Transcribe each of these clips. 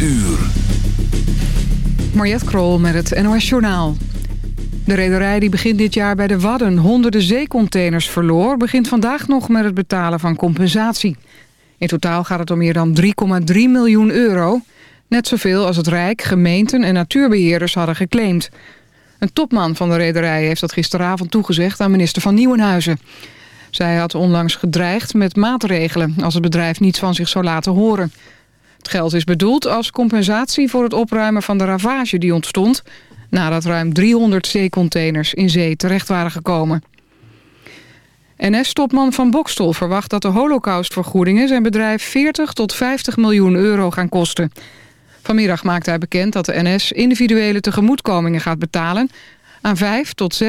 uur. Krol met het NOS Journaal. De rederij die begin dit jaar bij de Wadden honderden zeecontainers verloor... begint vandaag nog met het betalen van compensatie. In totaal gaat het om meer dan 3,3 miljoen euro. Net zoveel als het Rijk, gemeenten en natuurbeheerders hadden geclaimd. Een topman van de rederij heeft dat gisteravond toegezegd aan minister van Nieuwenhuizen. Zij had onlangs gedreigd met maatregelen als het bedrijf niets van zich zou laten horen. Het geld is bedoeld als compensatie voor het opruimen van de ravage die ontstond... nadat ruim 300 zeecontainers in zee terecht waren gekomen. NS-topman Van Bokstol verwacht dat de holocaustvergoedingen... zijn bedrijf 40 tot 50 miljoen euro gaan kosten. Vanmiddag maakte hij bekend dat de NS individuele tegemoetkomingen gaat betalen... aan 5 tot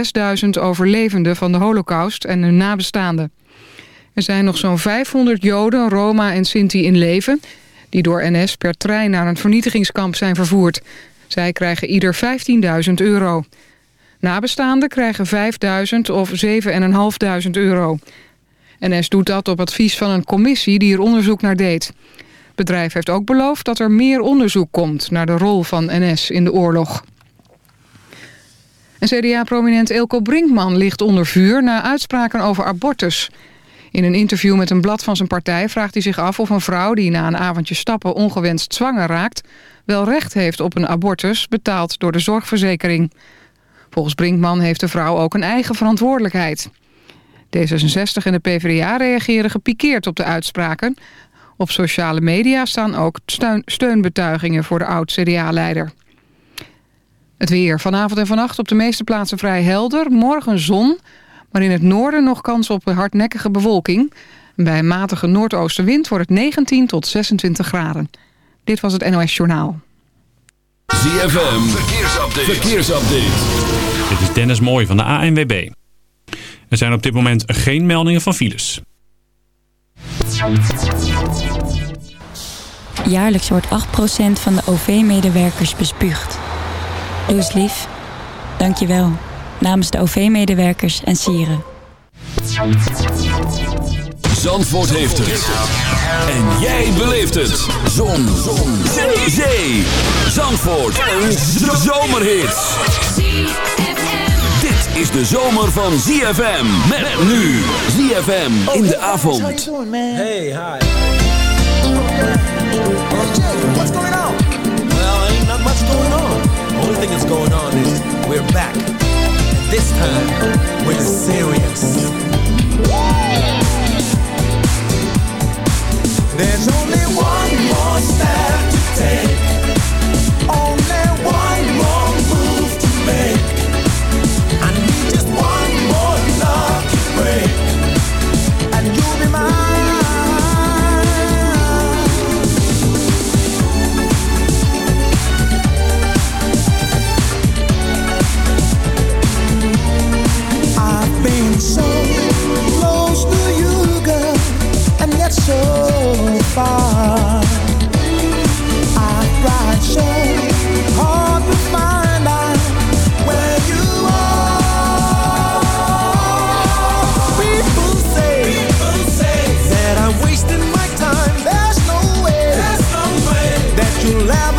6.000 overlevenden van de holocaust en hun nabestaanden. Er zijn nog zo'n 500 Joden, Roma en Sinti in leven die door NS per trein naar een vernietigingskamp zijn vervoerd. Zij krijgen ieder 15.000 euro. Nabestaanden krijgen 5.000 of 7.500 euro. NS doet dat op advies van een commissie die er onderzoek naar deed. Het bedrijf heeft ook beloofd dat er meer onderzoek komt... naar de rol van NS in de oorlog. En CDA-prominent Elko Brinkman ligt onder vuur... na uitspraken over abortus... In een interview met een blad van zijn partij vraagt hij zich af of een vrouw die na een avondje stappen ongewenst zwanger raakt... wel recht heeft op een abortus betaald door de zorgverzekering. Volgens Brinkman heeft de vrouw ook een eigen verantwoordelijkheid. D66 en de PvdA reageren gepikeerd op de uitspraken. Op sociale media staan ook steunbetuigingen voor de oud-CDA-leider. Het weer. Vanavond en vannacht op de meeste plaatsen vrij helder. Morgen zon, maar in het noorden nog kans op hardnekkige bewolking. Bij een matige noordoostenwind wordt het 19 tot 26 graden. Dit was het NOS Journaal. ZFM, verkeersupdate. verkeersupdate. Dit is Dennis Mooij van de ANWB. Er zijn op dit moment geen meldingen van files. Jaarlijks wordt 8% van de OV-medewerkers bespuugd. Doe eens lief. Dank je wel namens de OV-medewerkers en sieren. Zandvoort heeft het. En jij beleeft het. Zon. Zon. Zee. Zee. Zandvoort. Een zomerhit. Dit is de zomer van ZFM. Met nu ZFM in de avond. Hey, hi. What's going on? Well, ain't not much going on. The only thing that's going on is we're back. This time, we're serious. There's only one more step to take. to love.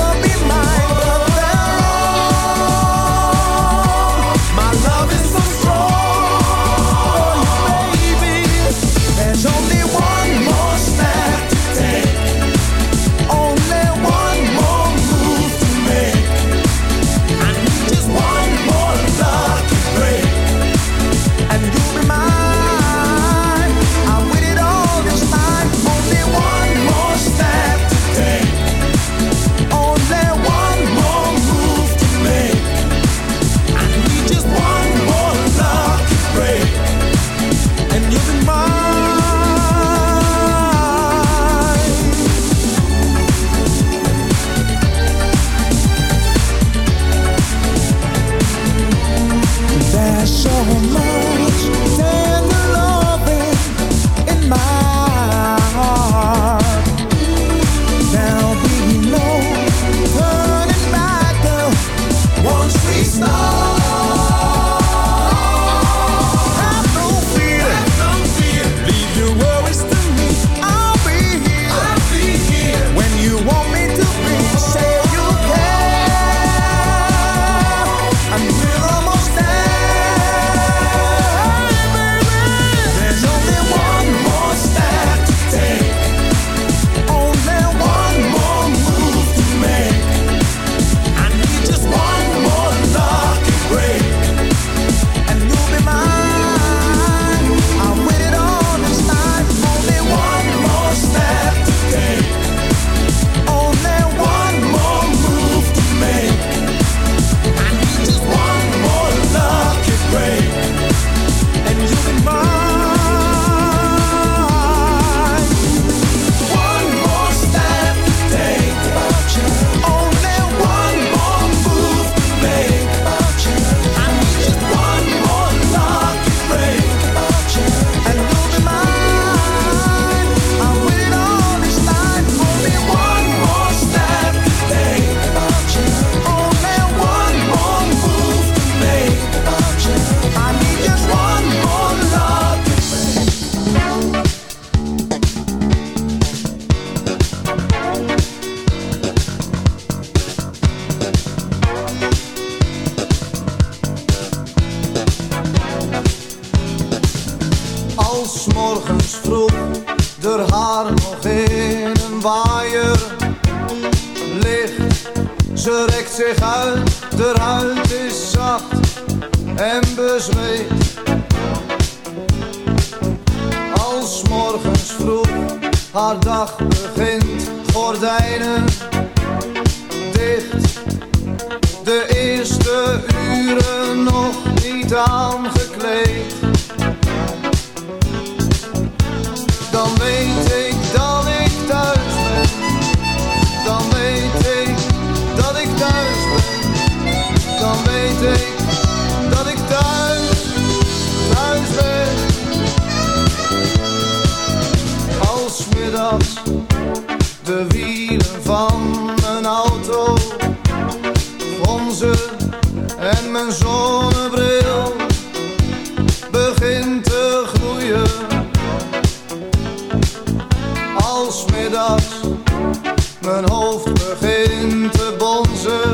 begint te bonzen.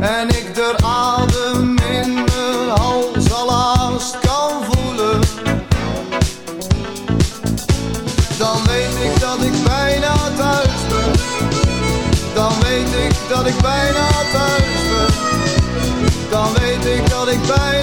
En ik de adem in mijn hals al haast kan voelen. Dan weet ik dat ik bijna thuis ben. Dan weet ik dat ik bijna thuis ben. Dan weet ik dat ik bijna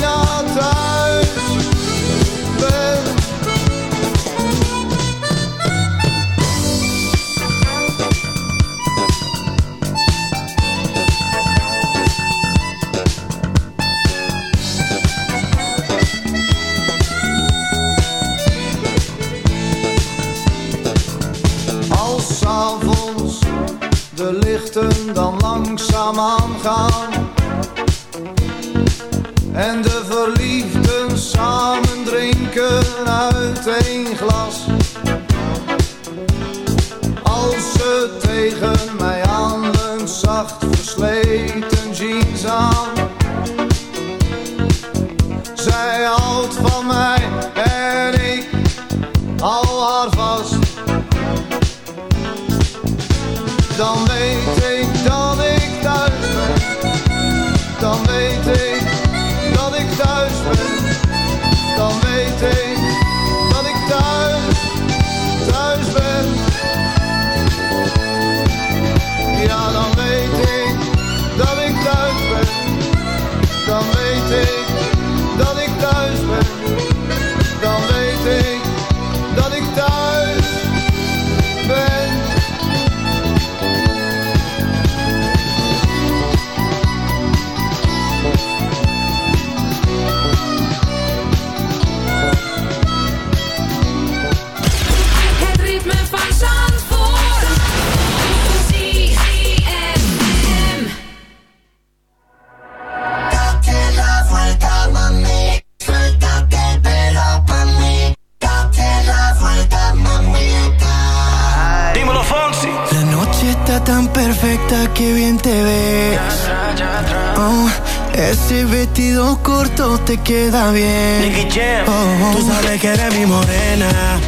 te queda bien. Nicky Jam. Oh, oh. Tú sabes que eres mi morena.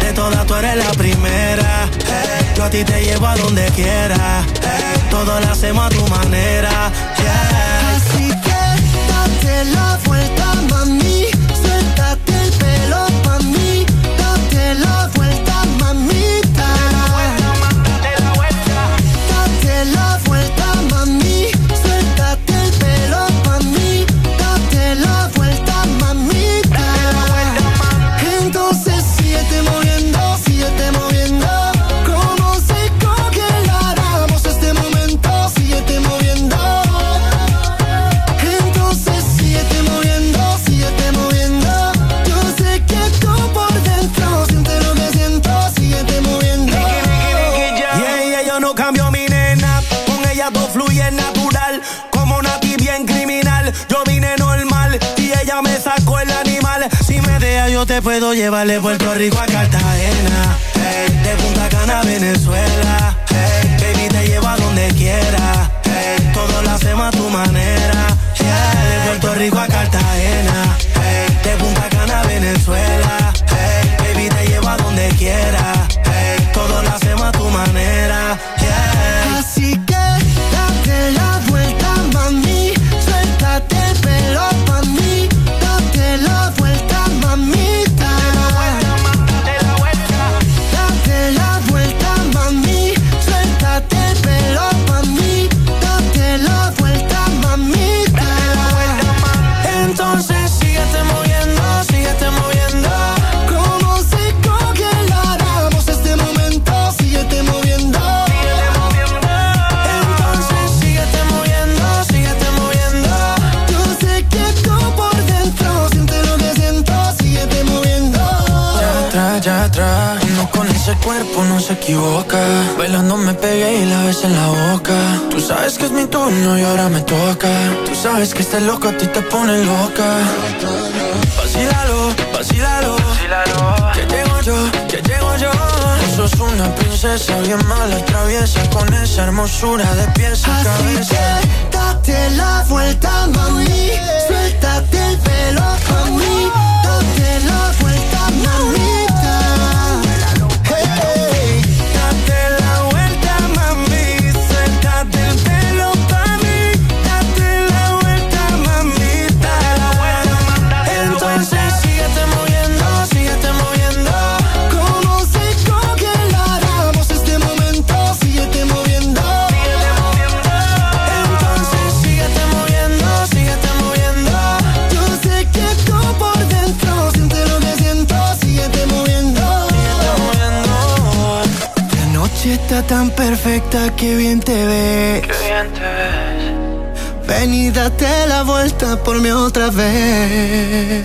De todas tú eres la primera. Yo a ti te llevo a donde quiera. Todo lo hacemos a tu manera. Yeah. Así que date la vuelta puedo llevar de Puerto Rico a Cartagena, eh, de Punta Cana a Venezuela, hey, baby te llevo a donde quiera, hey, todo lo hacemos a tu manera, yeah, de Puerto Rico a Cartagena, de Punta Cana a Venezuela. y ahora me toca. Tú sabes que este loco a ti te pone loca. Vacílalo, vacílalo. Que llego yo, que llego yo. Tú sos una princesa bien mala, traviesa. Con esa hermosura de pies a Así cabeza. Date la vuelta, mami. Suéltate el pelo, mami. Date la vuelta, mami. tan perfecta, que bien te ves. Qué bien te ves. Ven y date la vuelta por mí otra vez.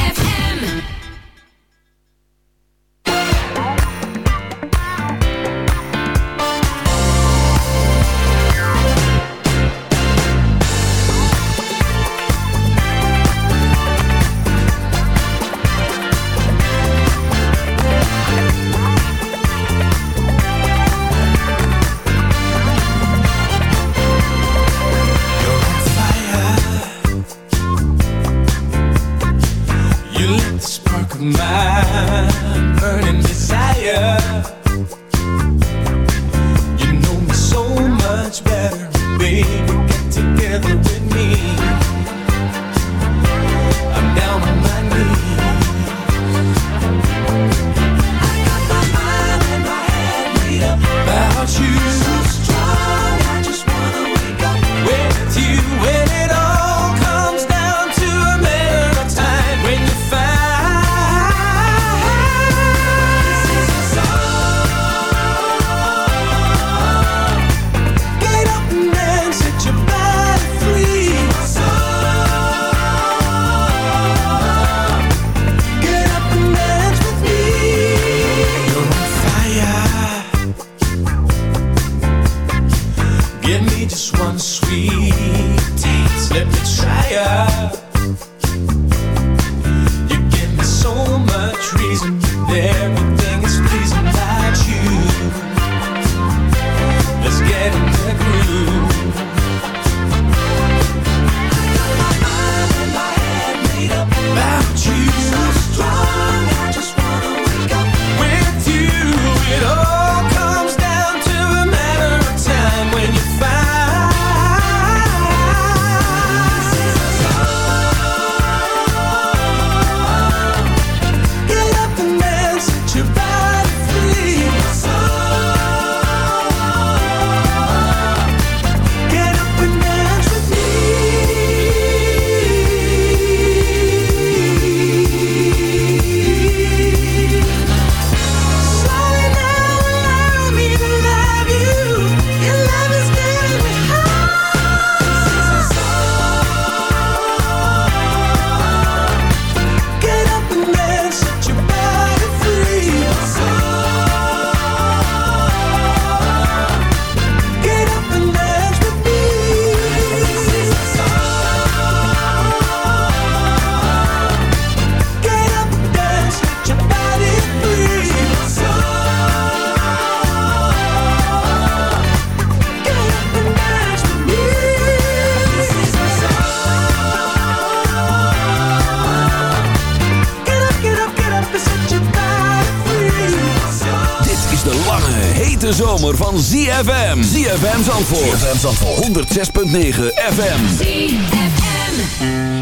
van ZFM. ZFM Zandvoort. ZFM Zandvoort. 106.9 FM. ZFM.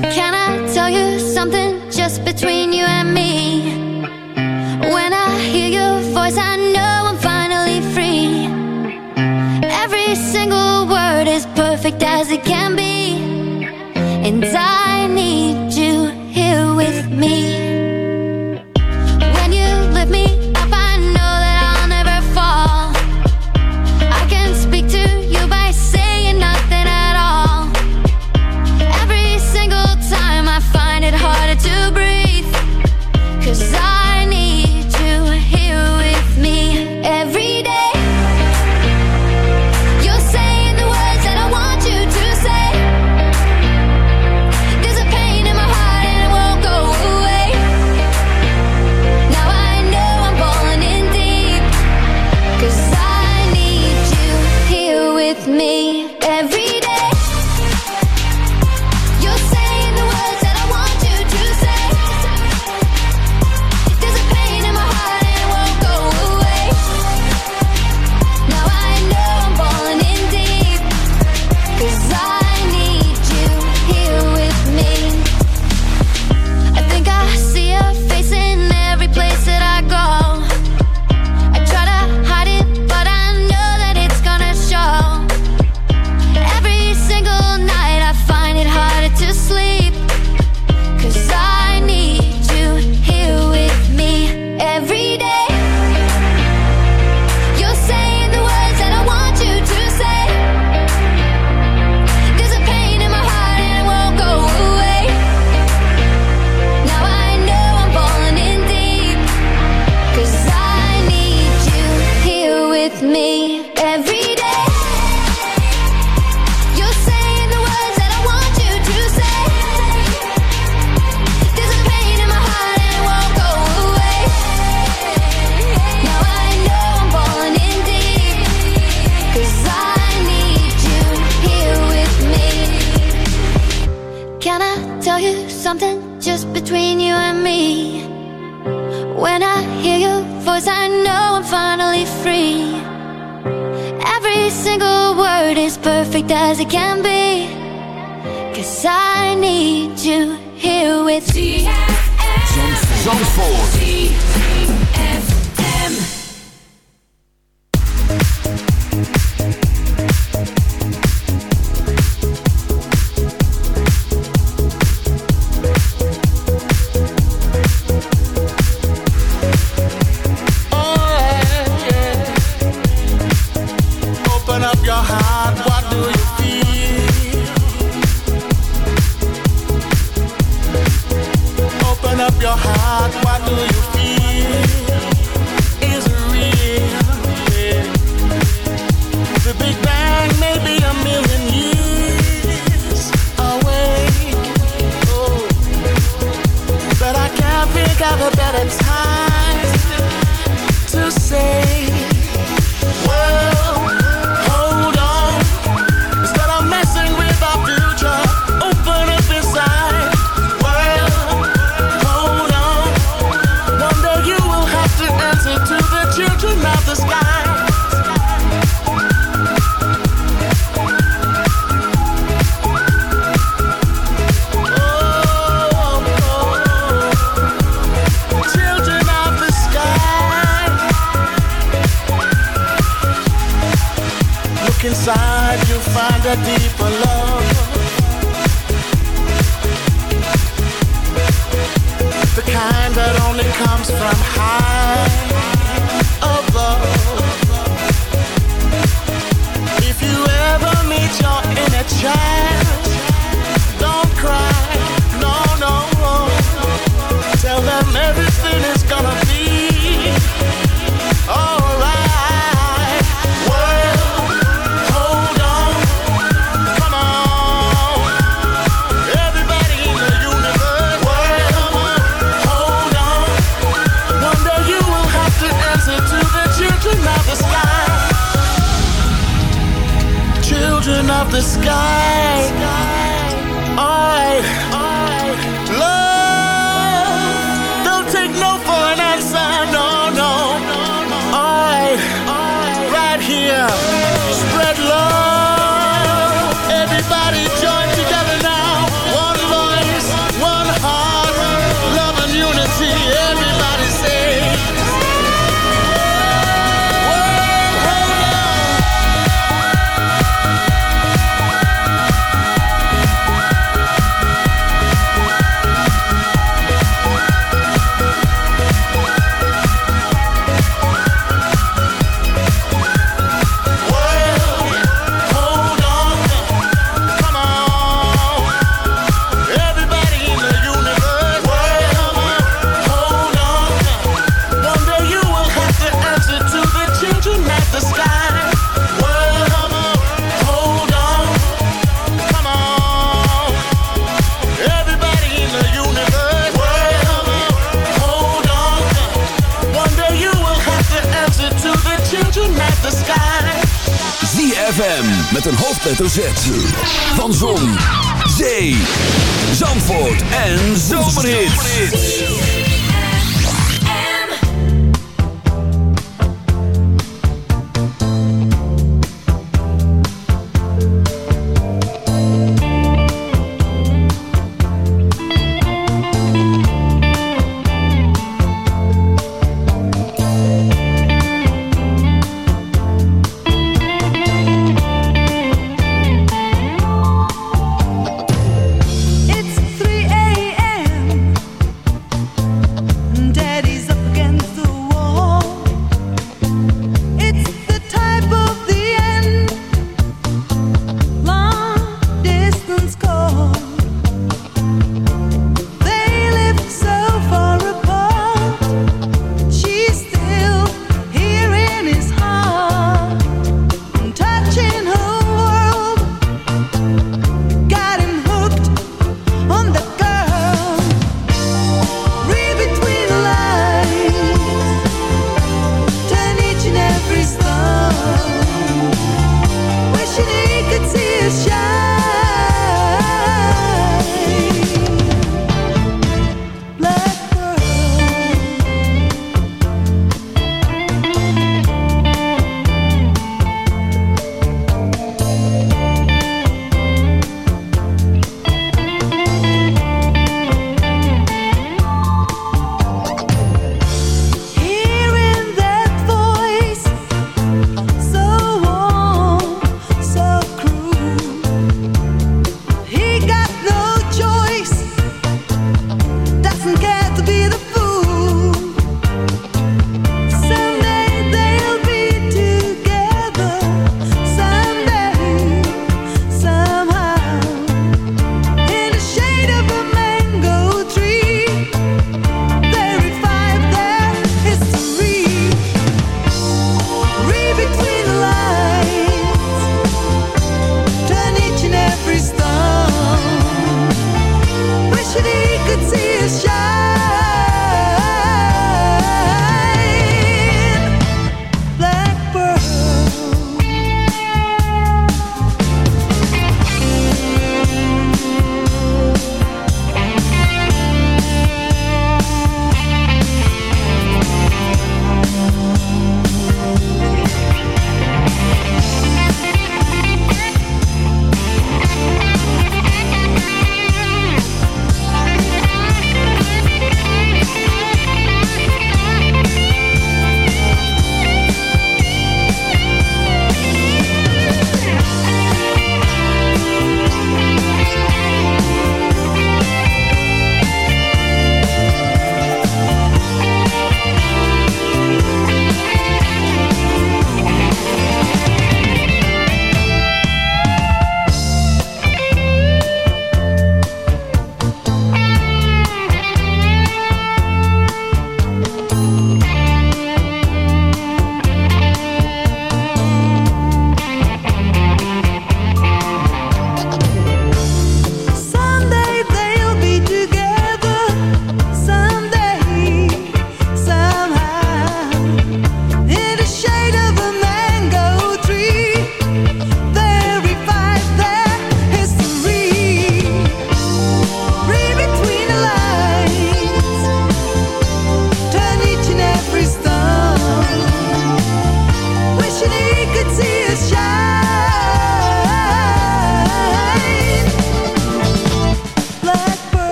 Can I tell you something just between you and me? 在 as perfect as it can be. Cause I need you here with me. Zandvoort. hoofdletter Z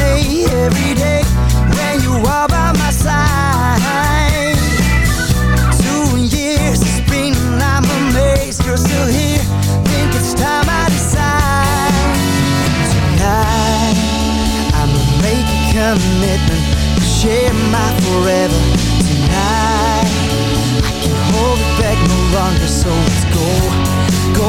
Every day when you are by my side. Two years it's been, I'm amazed you're still here. Think it's time I decide. Tonight, I'ma make a commitment share my forever. Tonight, I can't hold it back no longer, so let's go, go,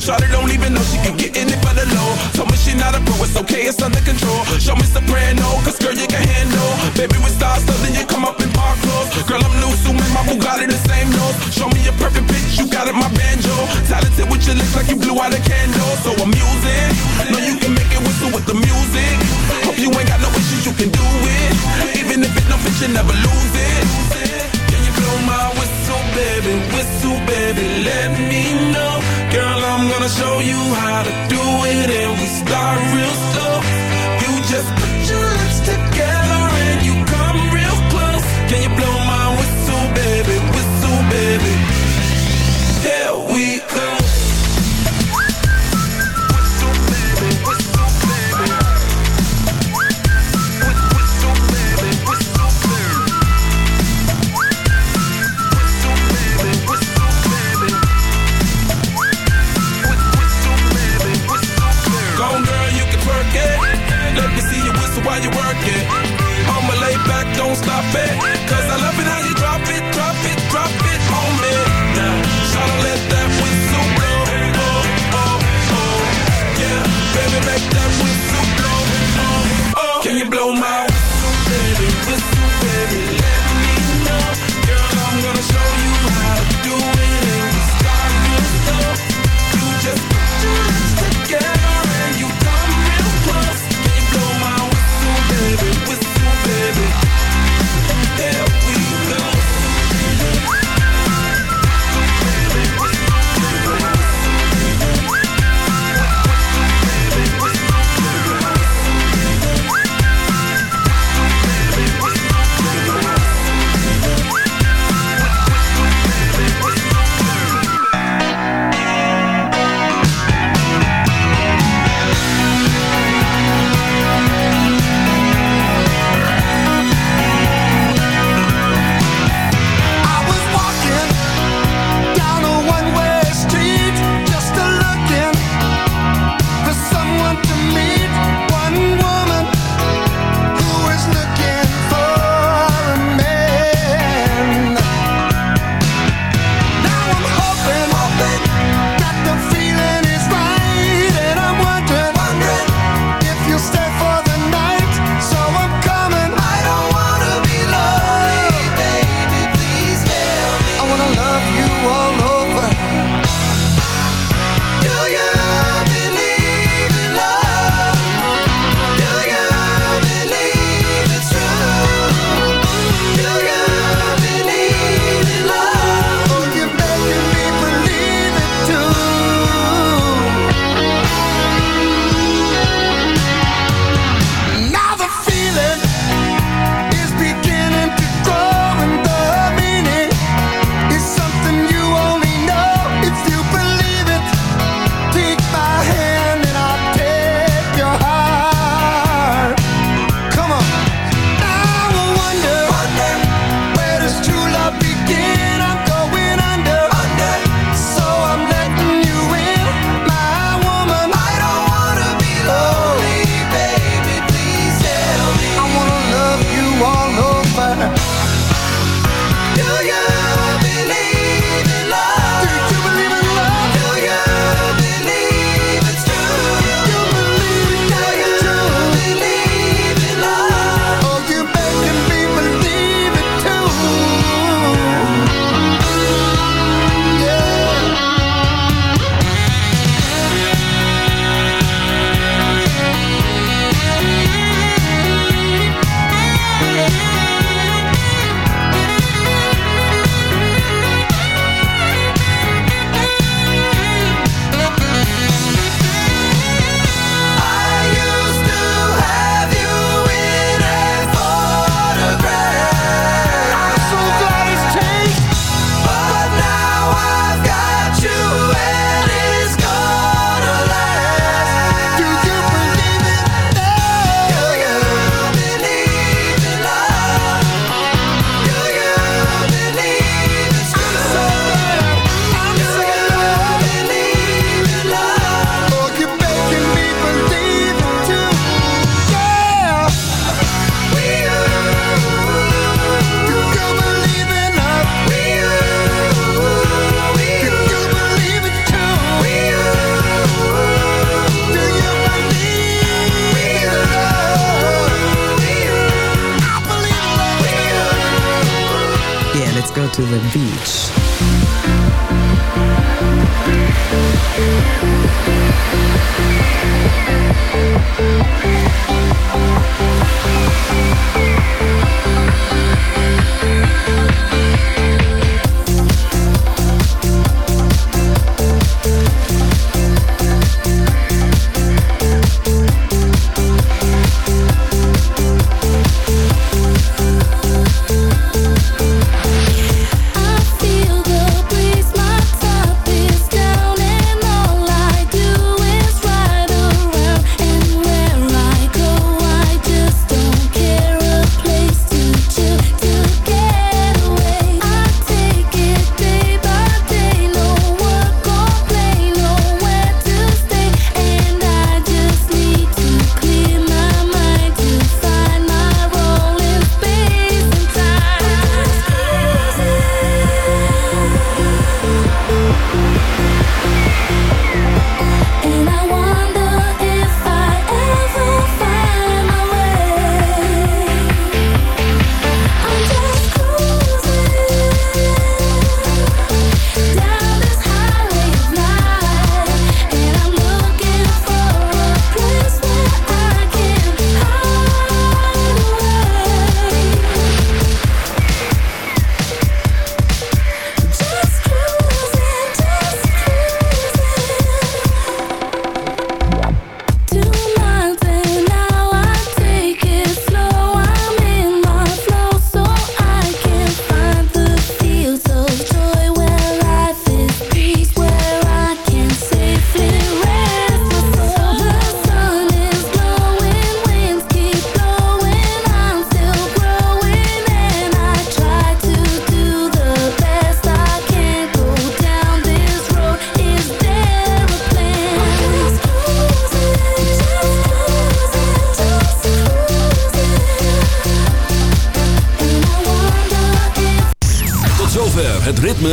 Shawty don't even know she can get in it for the low. Told me she not a pro, it's okay, it's under control. Show me soprano, cause girl, you can handle. Baby, we stars, so then you come up in park clothes. Girl, I'm new, so my Bugatti the same nose. Show me a perfect bitch, you got it, my banjo. Talented with your lips like you blew out a candle.